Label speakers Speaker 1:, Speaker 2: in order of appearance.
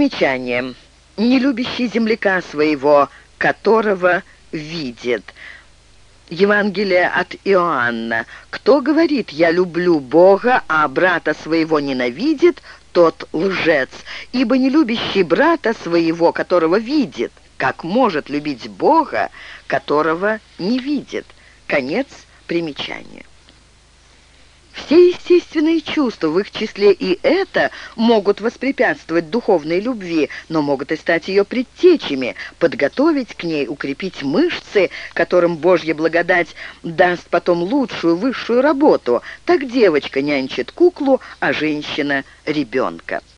Speaker 1: Примечание. Не любящий земляка своего, которого видит. Евангелие от Иоанна. «Кто говорит, я люблю Бога, а брата своего ненавидит, тот лжец, ибо не любящий брата своего, которого видит, как может любить Бога, которого не видит». Конец примечания. Все естественные чувства, в их числе и это, могут воспрепятствовать духовной любви, но могут и стать ее предтечами, подготовить к ней, укрепить мышцы, которым Божья благодать даст потом лучшую, высшую работу. Так девочка нянчит куклу, а женщина — ребенка.